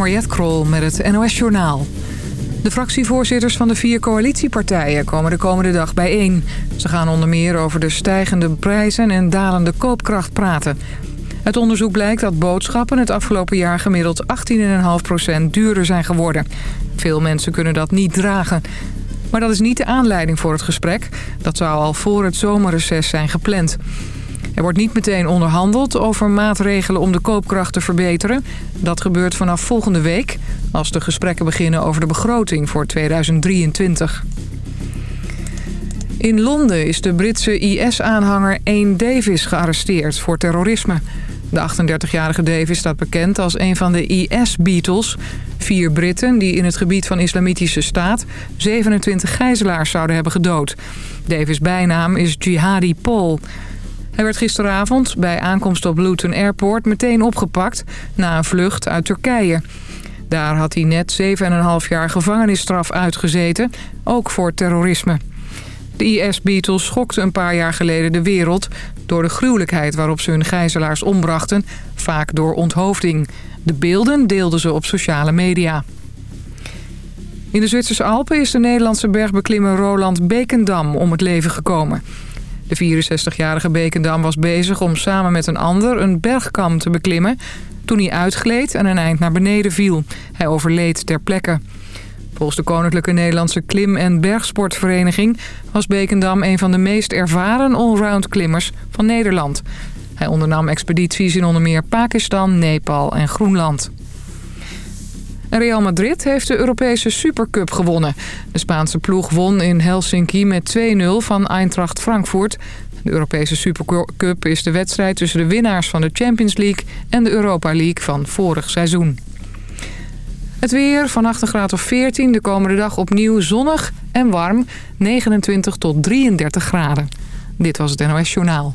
Mariette Krol met het NOS Journaal. De fractievoorzitters van de vier coalitiepartijen komen de komende dag bijeen. Ze gaan onder meer over de stijgende prijzen en dalende koopkracht praten. Het onderzoek blijkt dat boodschappen het afgelopen jaar gemiddeld 18,5% duurder zijn geworden. Veel mensen kunnen dat niet dragen. Maar dat is niet de aanleiding voor het gesprek. Dat zou al voor het zomerreces zijn gepland. Er wordt niet meteen onderhandeld over maatregelen om de koopkracht te verbeteren. Dat gebeurt vanaf volgende week, als de gesprekken beginnen over de begroting voor 2023. In Londen is de Britse IS-aanhanger Ain Davis gearresteerd voor terrorisme. De 38-jarige Davis staat bekend als een van de IS-Beatles. Vier Britten die in het gebied van Islamitische Staat 27 gijzelaars zouden hebben gedood. Davis' bijnaam is Jihadi Paul. Hij werd gisteravond bij aankomst op Luton Airport meteen opgepakt... na een vlucht uit Turkije. Daar had hij net 7,5 jaar gevangenisstraf uitgezeten, ook voor terrorisme. De IS-Beatles schokten een paar jaar geleden de wereld... door de gruwelijkheid waarop ze hun gijzelaars ombrachten, vaak door onthoofding. De beelden deelden ze op sociale media. In de Zwitserse Alpen is de Nederlandse bergbeklimmer Roland Bekendam om het leven gekomen... De 64-jarige Bekendam was bezig om samen met een ander een bergkam te beklimmen... toen hij uitgleed en een eind naar beneden viel. Hij overleed ter plekke. Volgens de Koninklijke Nederlandse Klim- en Bergsportvereniging... was Bekendam een van de meest ervaren allround klimmers van Nederland. Hij ondernam expedities in onder meer Pakistan, Nepal en Groenland. Real Madrid heeft de Europese Supercup gewonnen. De Spaanse ploeg won in Helsinki met 2-0 van Eintracht Frankfurt. De Europese Supercup is de wedstrijd tussen de winnaars van de Champions League... en de Europa League van vorig seizoen. Het weer, vannacht een graad of 14, de komende dag opnieuw zonnig en warm. 29 tot 33 graden. Dit was het NOS Journaal.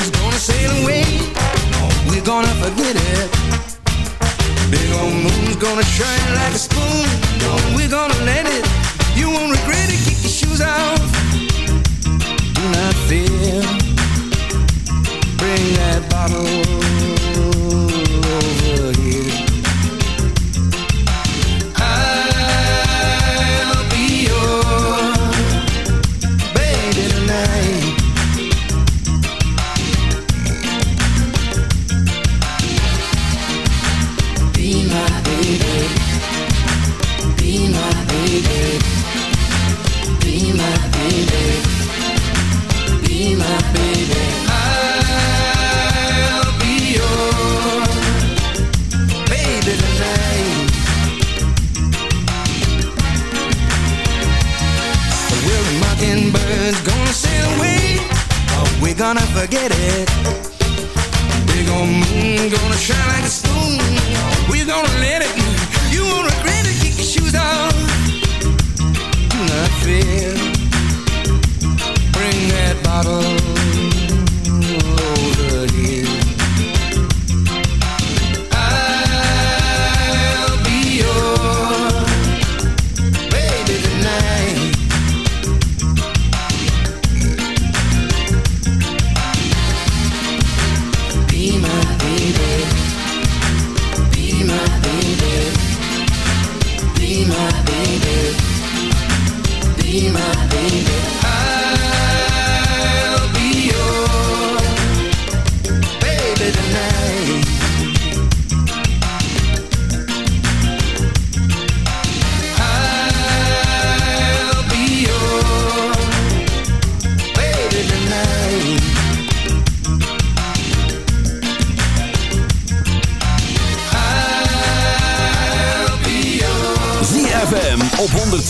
is gonna sail away. We're gonna forget it. Big old moon's gonna shine like a spoon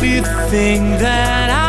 wasn't that I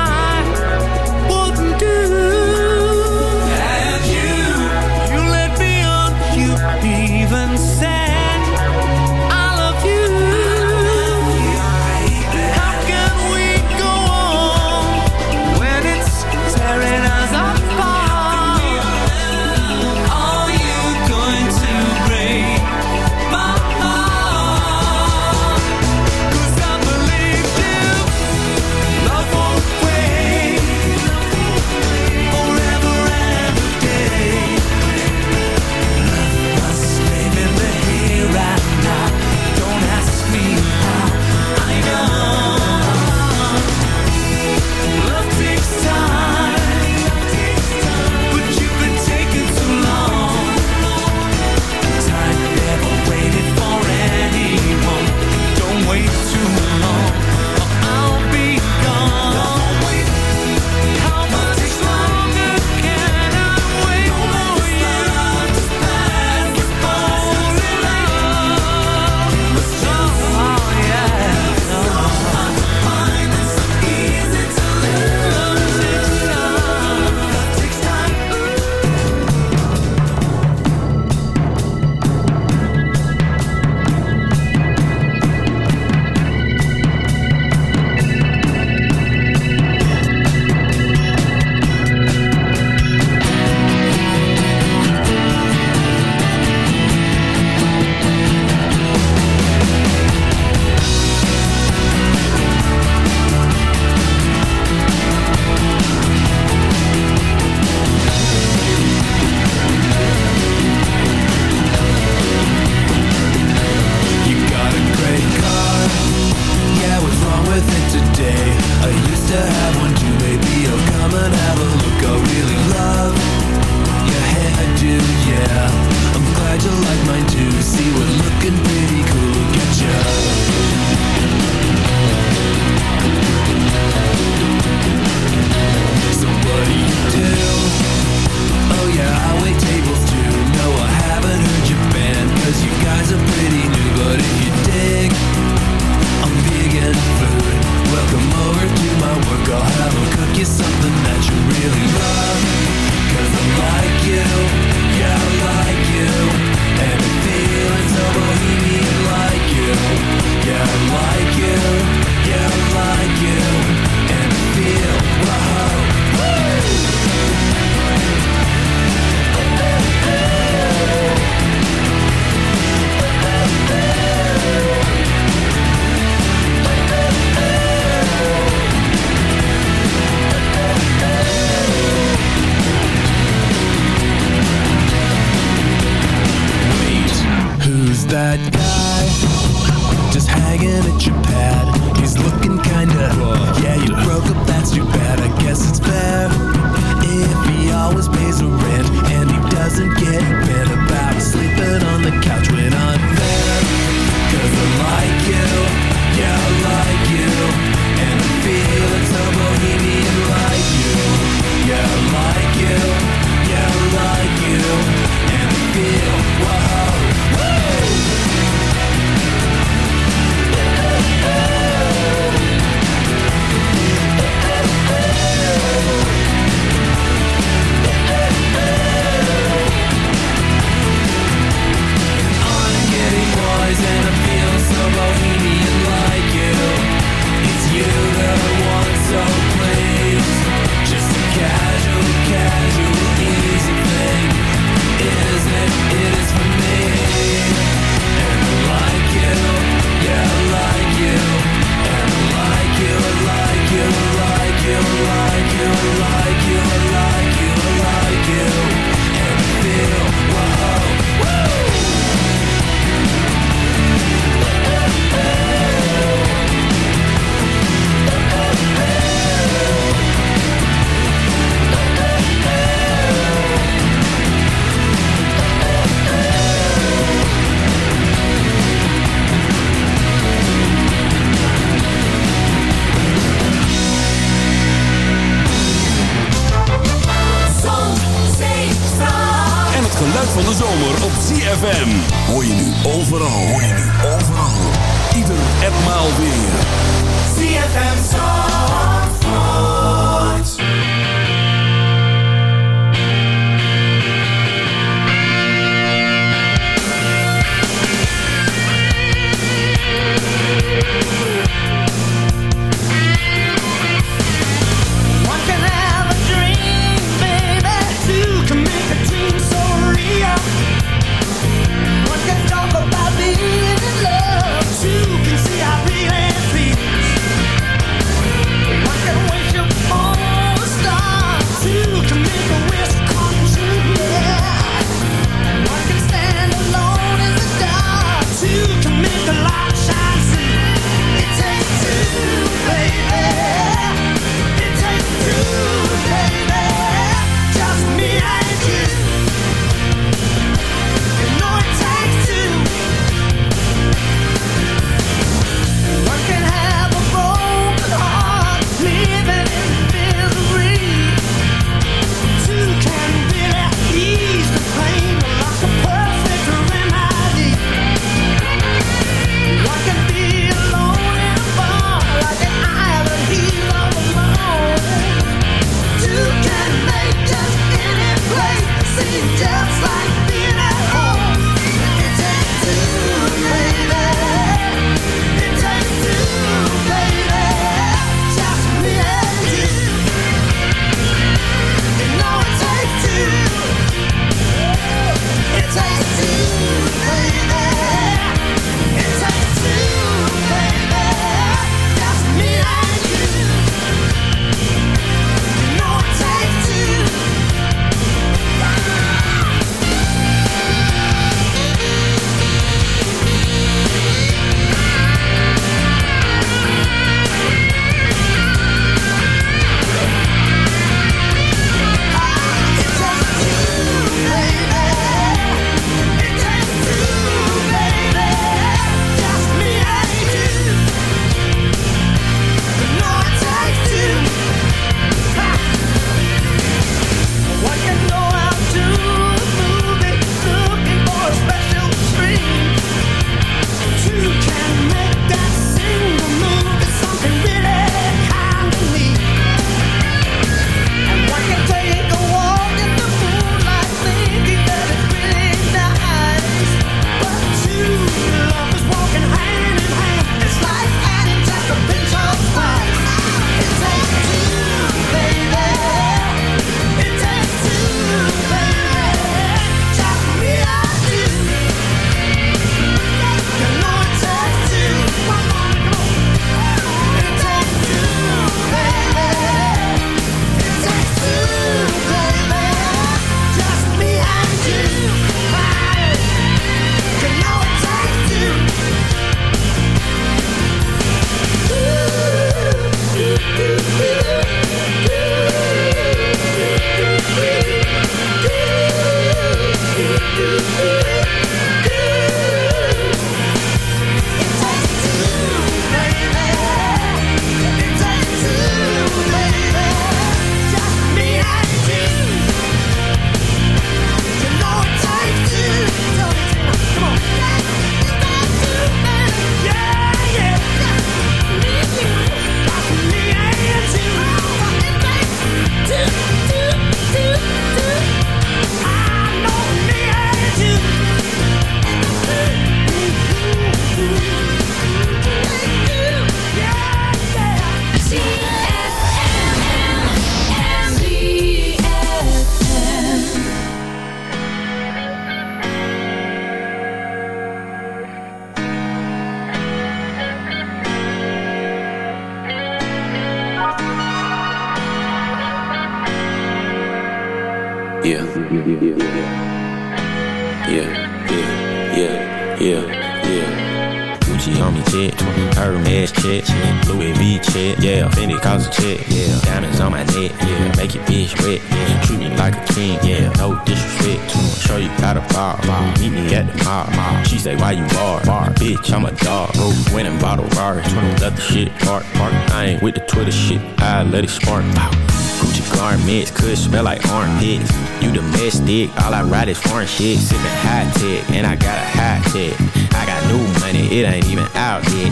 yeah, yeah, yeah, yeah, yeah. Gucci on me check, Hermes check, Louis V check, yeah, Fendi cause a check, yeah, diamonds on my neck, yeah, make your bitch wet, yeah, treat me like a king, yeah, no disrespect, show you how to bar, meet me at the bar, mall. She say why you bar, bar, bitch, I'm a dog, bro, winning bottle bar, let the shit park, park, I ain't with the Twitter shit, I let it spark, wow. Gucci garments, could smell like armpits. You domestic, all I ride is foreign shit. Sipping high tech, and I got a high tech. I got new money, it ain't even out yet.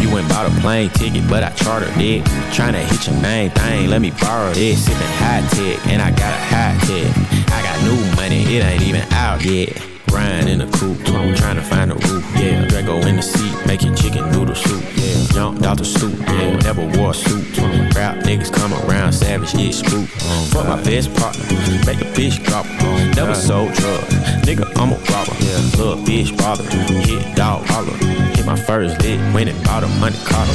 You went bought a plane ticket, but I chartered it. Tryna hit your main thing, let me borrow this. Sippin' high tech, and I got a high tech. I got new money, it ain't even out yet. Ryan in a coupe, I'm trying to find a roof, yeah. Draco in the seat, making chicken noodle soup, yeah. Jumped out the stoop, yeah. Never wore a suit. Rap niggas come around, savage, yeah, spook. Fuck my best partner, make a bitch drop. Never sold drugs, nigga, I'm a robber. Yeah. Little bitch bother, hit dog holler. Hit my first lick, went and bought a money car.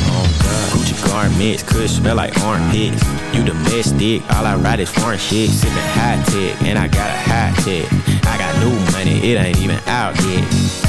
Gucci garments could smell like armpits. You domestic, all I ride is foreign shit. Sipping high tech, and I got a high tech. I got new money, it ain't even out yet.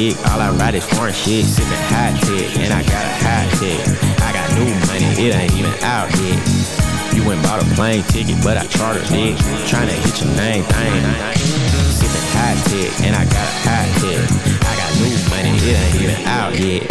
Domestic, all I ride is foreign shit. Sipping hot tech, and I got a hot tech. I got new money, it ain't even out yet. You went bought a plane ticket, but I chartered it. Tryna hit your name thing. Sipping hot tech, and I got a hot tech. I got new money, it ain't even out yet.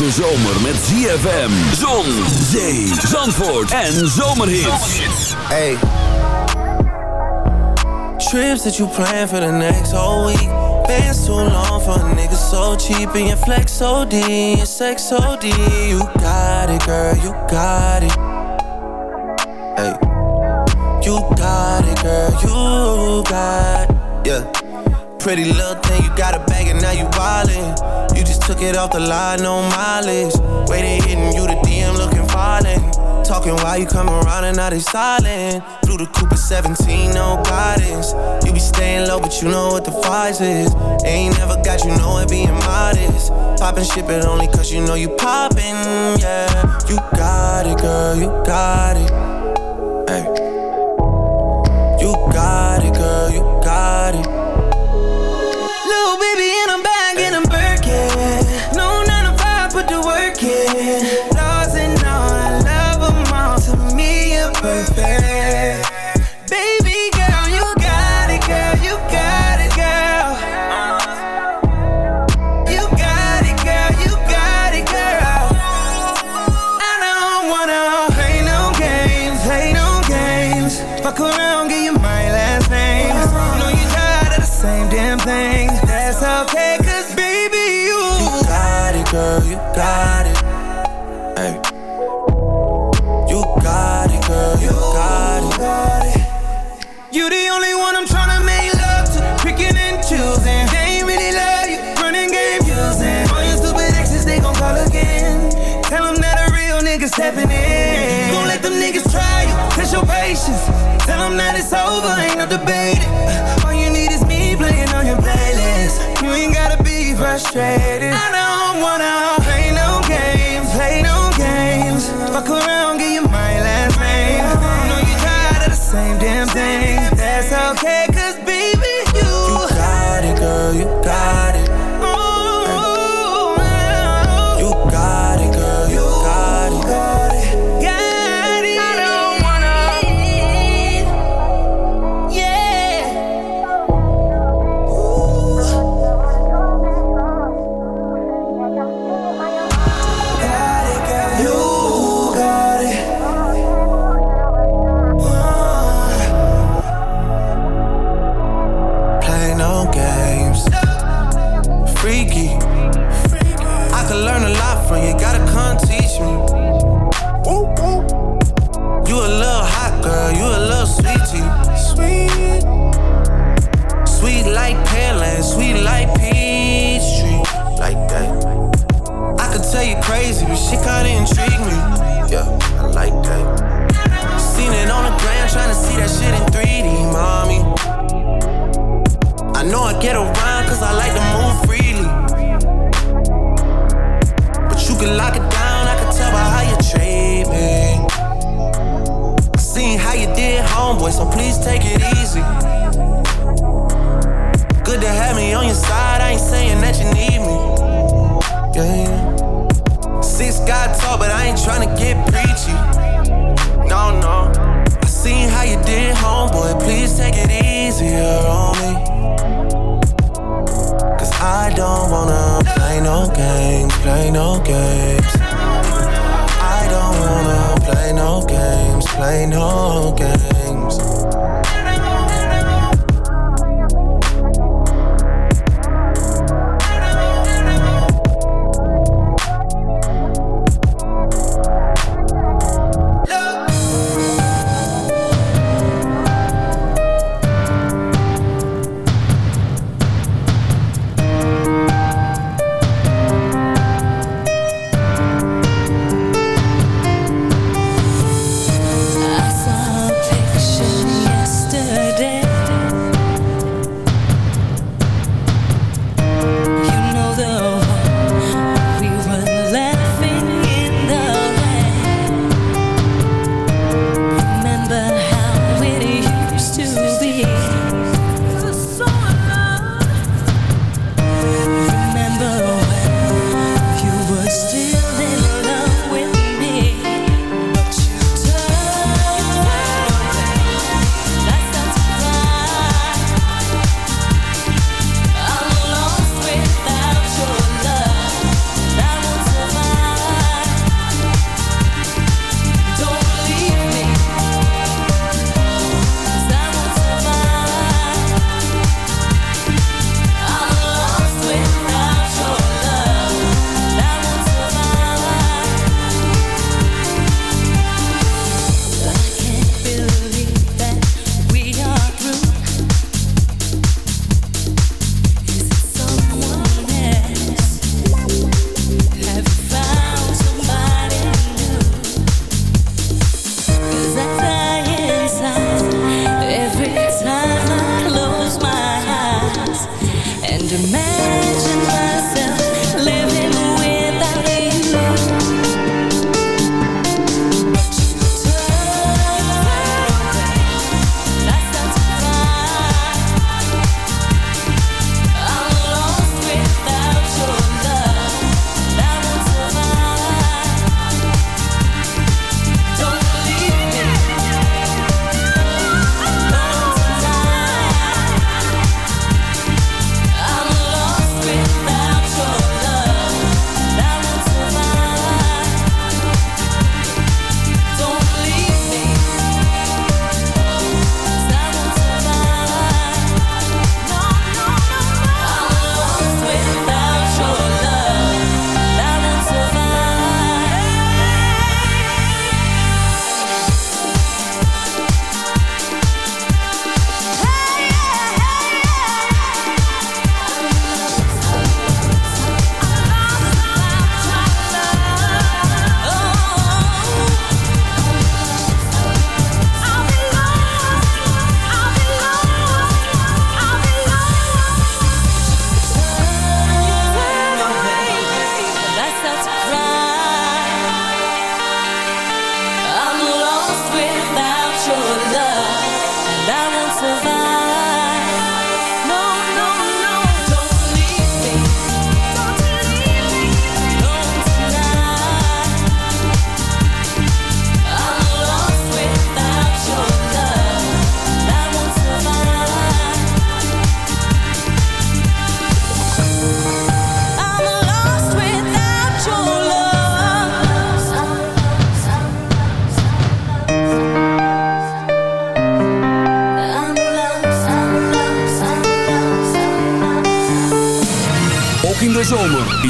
De zomer met ZFM, zon, zee, zandvoort en zomerhits. Hey. Trips that you plan for the next whole week. Been so long for a so cheap and your flex OD, your sex OD. You got it, girl, you got it. Hey. You got it, girl, you got it. Yeah. Pretty little thing, you got a bag and now you wildin'. You just took it off the line, no mileage. Waiting, hitting you the DM looking falling. Talking why you come around and now they silent. Through the Cooper 17, no guidance. You be staying low, but you know what the price is. Ain't never got you know it being modest. Popping shit, but only cause you know you popping. yeah. You got it, girl, you got it. Hey. You got it, girl, you got it. night is over, ain't no debate. All you need is me playing on your playlist. You ain't gotta be frustrated. I don't wanna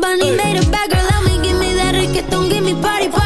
Bunny made a bad girl out me. Give me that reggaeton, give me party, party.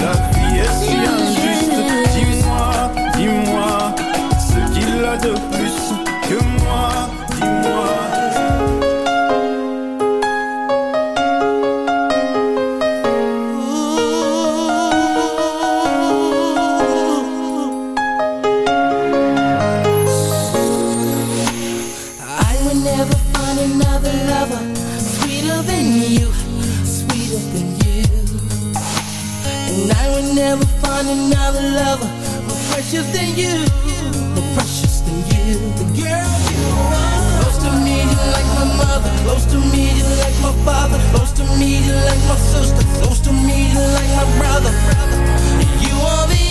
another lover sweeter than you, sweeter than you. And I would never find another lover more precious than you, more precious than you. The girl you are. Close to me, you like my mother. Close to me, you like my father. Close to me, you like my sister. Close to me, you like my brother. You are the